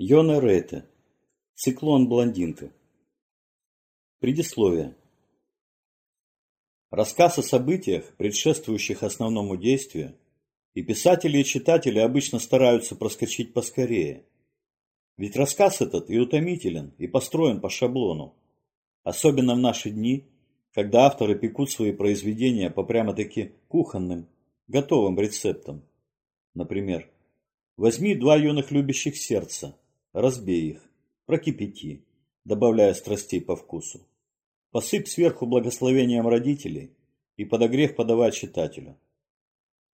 Йона Рейте. Циклон-блондинка. Предисловие. Рассказ о событиях, предшествующих основному действию, и писатели и читатели обычно стараются проскочить поскорее. Ведь рассказ этот и утомителен, и построен по шаблону. Особенно в наши дни, когда авторы пекут свои произведения по прямо-таки кухонным, готовым рецептам. Например, возьми два юных любящих сердца – разбей их, прокипяти, добавляя страстей по вкусу. Посыпь сверху благословением родителей и подогрев подавать читателю.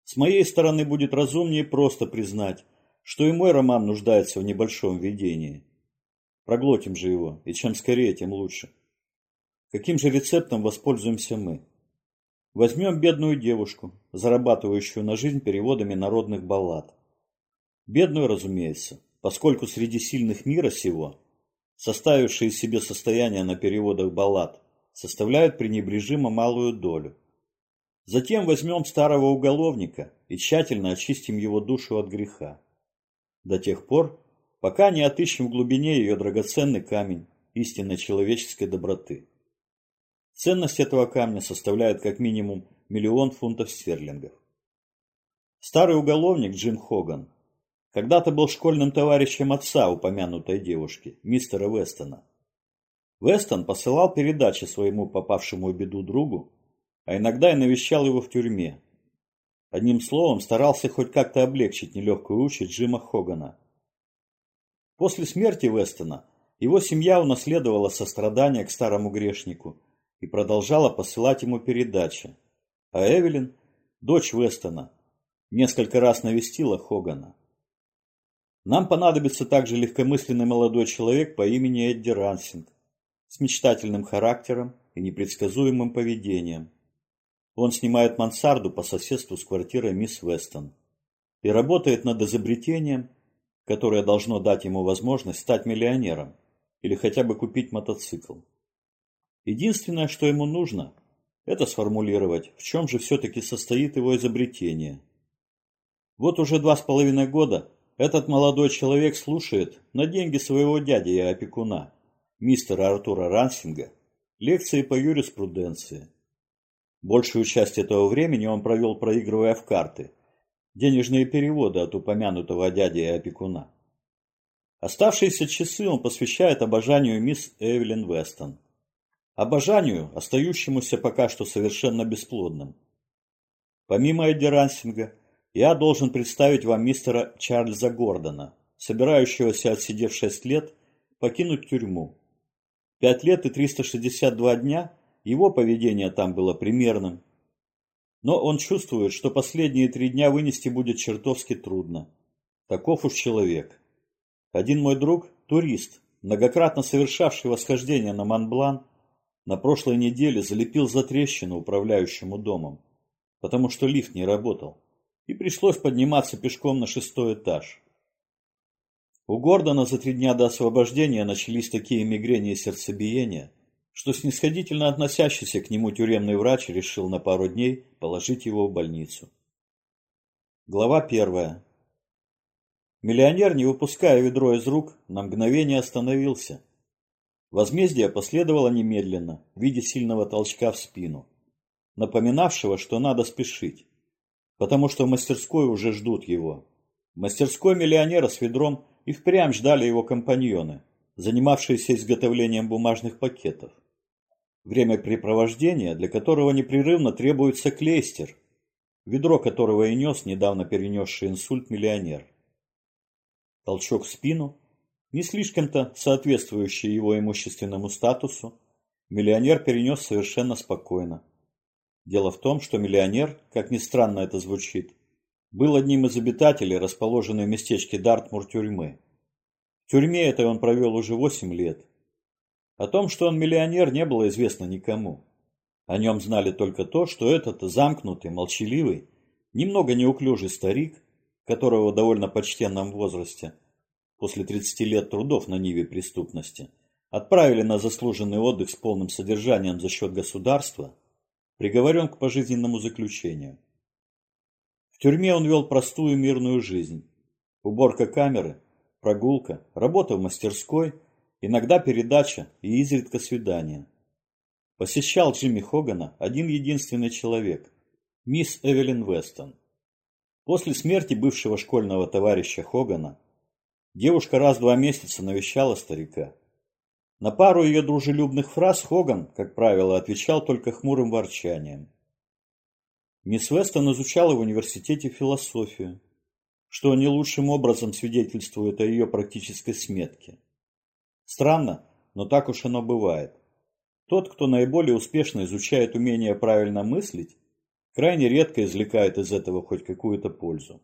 С моей стороны будет разумнее просто признать, что и мой роман нуждается в небольшом введении. Проглотим же его, и чем скорее, тем лучше. Каким же рецептом воспользуемся мы? Возьмем бедную девушку, зарабатывающую на жизнь переводами народных баллад. Бедную, разумеется, поскольку среди сильных мира сего, составившие себе состояние на переводах баллад, составляют пренебрежимо малую долю. Затем возьмем старого уголовника и тщательно очистим его душу от греха. До тех пор, пока не отыщем в глубине ее драгоценный камень истинной человеческой доброты. Ценность этого камня составляет как минимум миллион фунтов стерлингов. Старый уголовник Джим Хоган когда-то был школьным товарищем отца упомянутой девушки, мистера Вестона. Вестон посылал передачи своему попавшему в беду другу, а иногда и навещал его в тюрьме. Одним словом, старался хоть как-то облегчить нелегкую участь Джима Хогана. После смерти Вестона его семья унаследовала сострадание к старому грешнику и продолжала посылать ему передачи, а Эвелин, дочь Вестона, несколько раз навестила Хогана. Нам понадобится также легкомысленный молодой человек по имени Эдди Рансинг с мечтательным характером и непредсказуемым поведением. Он снимает мансарду по соседству с квартирой мисс Вестон и работает над изобретением, которое должно дать ему возможность стать миллионером или хотя бы купить мотоцикл. Единственное, что ему нужно, это сформулировать, в чем же все-таки состоит его изобретение. Вот уже два с половиной года этот молодой человек слушает на деньги своего дяди и опекуна, мистера Артура Рансинга, лекции по юриспруденции. Большую часть этого времени он провел, проигрывая в карты, денежные переводы от упомянутого дяди и опекуна. Оставшиеся часы он посвящает обожанию мисс Эвелин Вестон. Обожанию, остающемуся пока что совершенно бесплодным. Помимо Эдди Рансинга, я должен представить вам мистера Чарльза Гордона, собирающегося, отсидев шесть лет, покинуть тюрьму. Пять лет и 362 дня его поведение там было примерным. Но он чувствует, что последние три дня вынести будет чертовски трудно. Таков уж человек. Один мой друг, турист, многократно совершавший восхождение на Монблан, на прошлой неделе залепил за трещину управляющему домом, потому что лифт не работал и пришлось подниматься пешком на шестой этаж. У Гордона за три дня до освобождения начались такие мигрени и сердцебиения, что снисходительно относящийся к нему тюремный врач решил на пару дней положить его в больницу. Глава первая. Миллионер, не выпуская ведро из рук, на мгновение остановился. Возмездие последовало немедленно, в виде сильного толчка в спину, напоминавшего, что надо спешить потому что в мастерской уже ждут его. В мастерской миллионера с ведром и впрямь ждали его компаньоны, занимавшиеся изготовлением бумажных пакетов. Времяпрепровождение, для которого непрерывно требуется клейстер, ведро которого и нес недавно перенесший инсульт миллионер. Толчок в спину, не слишком-то соответствующий его имущественному статусу, миллионер перенес совершенно спокойно. Дело в том, что миллионер, как ни странно это звучит, был одним из обитателей, расположенной в местечке Дартмур тюрьмы. В тюрьме этой он провел уже восемь лет. О том, что он миллионер, не было известно никому. О нем знали только то, что этот замкнутый, молчаливый, немного неуклюжий старик, которого в довольно почтенном возрасте, после 30 лет трудов на ниве преступности, отправили на заслуженный отдых с полным содержанием за счет государства – приговорен к пожизненному заключению. В тюрьме он вел простую мирную жизнь. Уборка камеры, прогулка, работа в мастерской, иногда передача и изредка свидание. Посещал Джимми Хогана один единственный человек – мисс Эвелин Вестон. После смерти бывшего школьного товарища Хогана девушка раз в два месяца навещала старика. На пару ее дружелюбных фраз Хоган, как правило, отвечал только хмурым ворчанием. Мисс Вестон изучала в университете философию, что не лучшим образом свидетельствует о ее практической сметке. Странно, но так уж оно бывает. Тот, кто наиболее успешно изучает умение правильно мыслить, крайне редко извлекает из этого хоть какую-то пользу.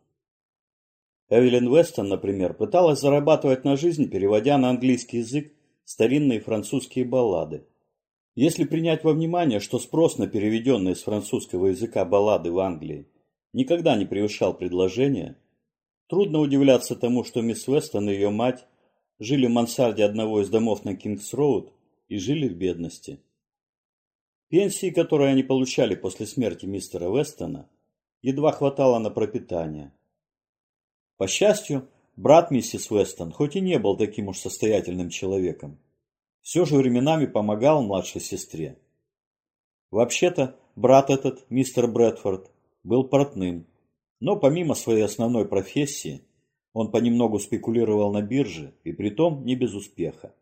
Эвелин Вестон, например, пыталась зарабатывать на жизнь, переводя на английский язык старинные французские баллады. Если принять во внимание, что спрос на переведенные с французского языка баллады в Англии никогда не превышал предложения, трудно удивляться тому, что мисс Вестон и ее мать жили в мансарде одного из домов на Кингс-Роуд и жили в бедности. Пенсии, которые они получали после смерти мистера Вестона, едва хватало на пропитание. По счастью, брат миссис Вестон хоть и не был таким уж состоятельным человеком, все же временами помогал младшей сестре. Вообще-то, брат этот, мистер Брэдфорд, был портным, но помимо своей основной профессии, он понемногу спекулировал на бирже, и притом не без успеха.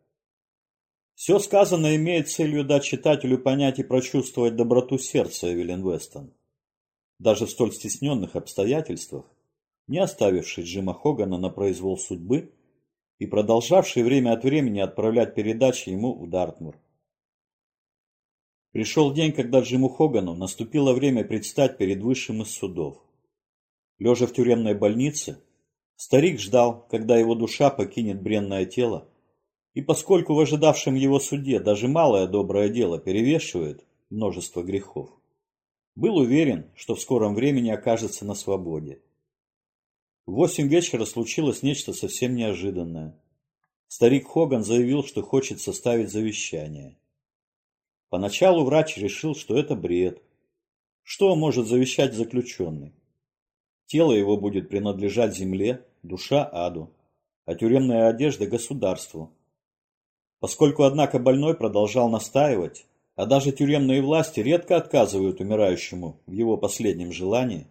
Все сказанное имеет целью дать читателю понять и прочувствовать доброту сердца Эвелин Вестон. Даже в столь стесненных обстоятельствах, не оставивший Джима Хогана на произвол судьбы и продолжавший время от времени отправлять передачи ему в Дартмур. Пришел день, когда Джиму Хогану наступило время предстать перед высшим из судов. Лежа в тюремной больнице, старик ждал, когда его душа покинет бренное тело и поскольку в ожидавшем его суде даже малое доброе дело перевешивает множество грехов, был уверен, что в скором времени окажется на свободе. В восемь вечера случилось нечто совсем неожиданное. Старик Хоган заявил, что хочет составить завещание. Поначалу врач решил, что это бред. Что может завещать заключенный? Тело его будет принадлежать земле, душа аду, а тюремная одежда государству, Поскольку, однако, больной продолжал настаивать, а даже тюремные власти редко отказывают умирающему в его последнем желании,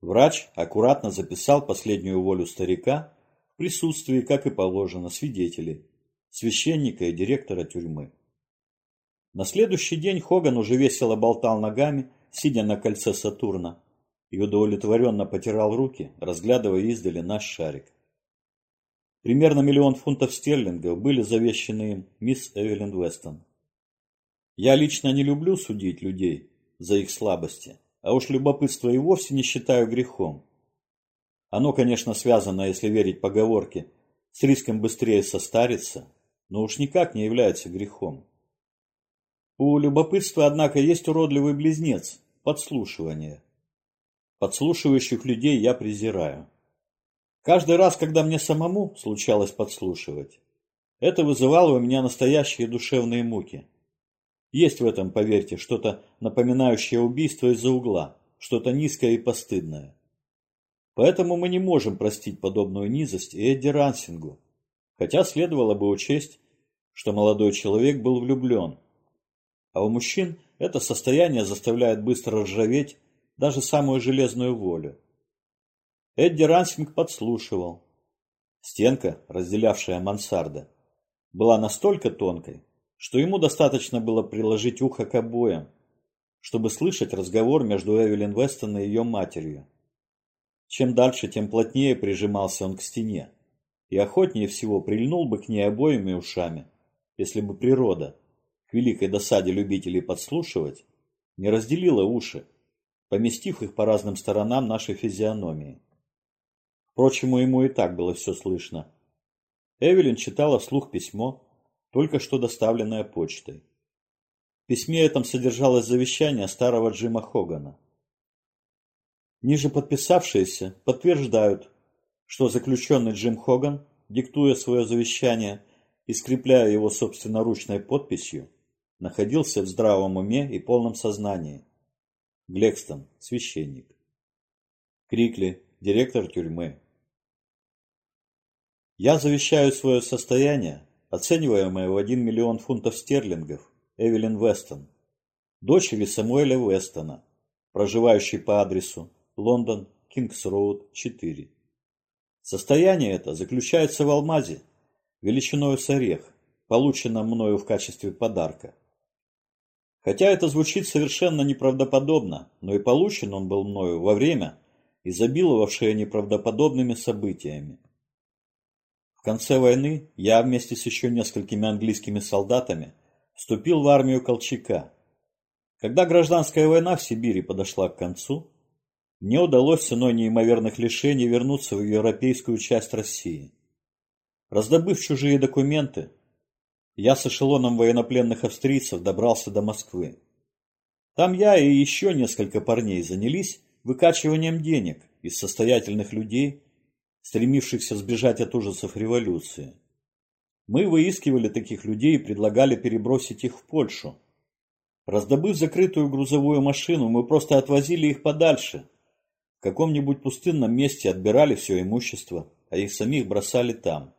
врач аккуратно записал последнюю волю старика в присутствии, как и положено, свидетелей, священника и директора тюрьмы. На следующий день Хоган уже весело болтал ногами, сидя на кольце Сатурна, и удовлетворенно потирал руки, разглядывая издали наш шарик. Примерно миллион фунтов стерлингов были завещены им мисс Эвелин Вестон. Я лично не люблю судить людей за их слабости, а уж любопытство и вовсе не считаю грехом. Оно, конечно, связано, если верить поговорке, с риском быстрее состариться, но уж никак не является грехом. У любопытства, однако, есть уродливый близнец – подслушивание. Подслушивающих людей я презираю. Каждый раз, когда мне самому случалось подслушивать, это вызывало у меня настоящие душевные муки. Есть в этом, поверьте, что-то напоминающее убийство из-за угла, что-то низкое и постыдное. Поэтому мы не можем простить подобную низость Эдди Рансингу, хотя следовало бы учесть, что молодой человек был влюблен. А у мужчин это состояние заставляет быстро ржаветь даже самую железную волю. Эдди Рансинг подслушивал. Стенка, разделявшая мансарда, была настолько тонкой, что ему достаточно было приложить ухо к обоям, чтобы слышать разговор между Эвелин Вестон и ее матерью. Чем дальше, тем плотнее прижимался он к стене, и охотнее всего прильнул бы к ней обоими ушами, если бы природа, к великой досаде любителей подслушивать, не разделила уши, поместив их по разным сторонам нашей физиономии. Впрочем, ему и так было все слышно. Эвелин читала вслух письмо, только что доставленное почтой. В письме этом содержалось завещание старого Джима Хогана. Ниже подписавшиеся подтверждают, что заключенный Джим Хоган, диктуя свое завещание и скрепляя его собственноручной подписью, находился в здравом уме и полном сознании. Глекстон, священник. Крикли, директор тюрьмы. Я завещаю свое состояние, оцениваемое в 1 миллион фунтов стерлингов, Эвелин Вестон, дочери Самуэля Вестона, проживающей по адресу Лондон, Кингс-Роуд, 4. Состояние это заключается в алмазе, величиной с орех, полученном мною в качестве подарка. Хотя это звучит совершенно неправдоподобно, но и получен он был мною во время, изобиловавшее неправдоподобными событиями. Конце войны я вместе с еще несколькими английскими солдатами вступил в армию Колчака. Когда гражданская война в Сибири подошла к концу, мне удалось ценой неимоверных лишений вернуться в европейскую часть России. Раздобыв чужие документы, я с эшелоном военнопленных австрийцев добрался до Москвы. Там я и еще несколько парней занялись выкачиванием денег из состоятельных людей, стремившихся сбежать от ужасов революции. Мы выискивали таких людей и предлагали перебросить их в Польшу. Раздобыв закрытую грузовую машину, мы просто отвозили их подальше. В каком-нибудь пустынном месте отбирали все имущество, а их самих бросали там.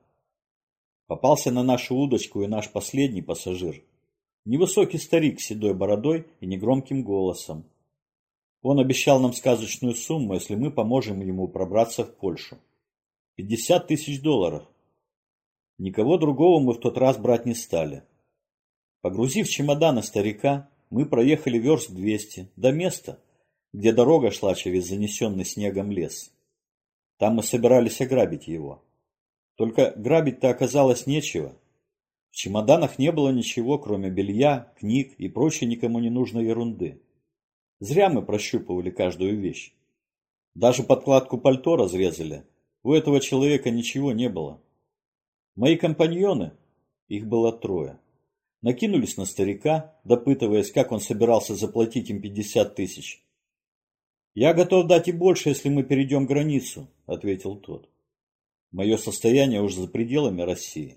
Попался на нашу удочку и наш последний пассажир. Невысокий старик с седой бородой и негромким голосом. Он обещал нам сказочную сумму, если мы поможем ему пробраться в Польшу. Пятьдесят тысяч долларов. Никого другого мы в тот раз брать не стали. Погрузив чемоданы старика, мы проехали верст двести до места, где дорога шла через занесенный снегом лес. Там мы собирались ограбить его. Только грабить-то оказалось нечего. В чемоданах не было ничего, кроме белья, книг и прочей никому не нужной ерунды. Зря мы прощупывали каждую вещь. Даже подкладку пальто разрезали. У этого человека ничего не было. Мои компаньоны, их было трое, накинулись на старика, допытываясь, как он собирался заплатить им 50 тысяч. «Я готов дать и больше, если мы перейдем границу», — ответил тот. Мое состояние уже за пределами России.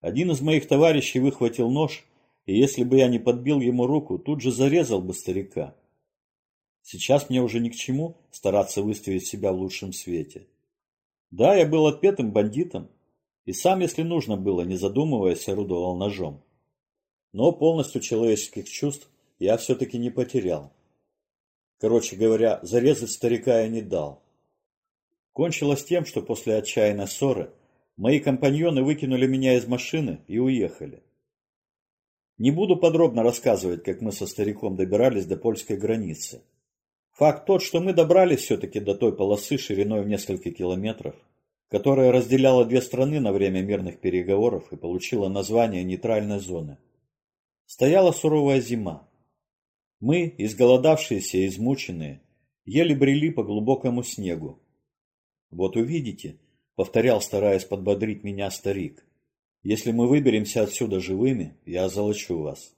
Один из моих товарищей выхватил нож, и если бы я не подбил ему руку, тут же зарезал бы старика. Сейчас мне уже ни к чему стараться выставить себя в лучшем свете. Да, я был отпетым бандитом, и сам, если нужно было, не задумываясь, орудовал ножом. Но полностью человеческих чувств я все-таки не потерял. Короче говоря, зарезать старика я не дал. Кончилось тем, что после отчаянной ссоры мои компаньоны выкинули меня из машины и уехали. Не буду подробно рассказывать, как мы со стариком добирались до польской границы. Факт тот, что мы добрались все-таки до той полосы шириной в несколько километров, которая разделяла две страны на время мирных переговоров и получила название нейтральной зоны. Стояла суровая зима. Мы, изголодавшиеся и измученные, еле брели по глубокому снегу, «Вот увидите», — повторял, стараясь подбодрить меня старик, «если мы выберемся отсюда живыми, я озолочу вас».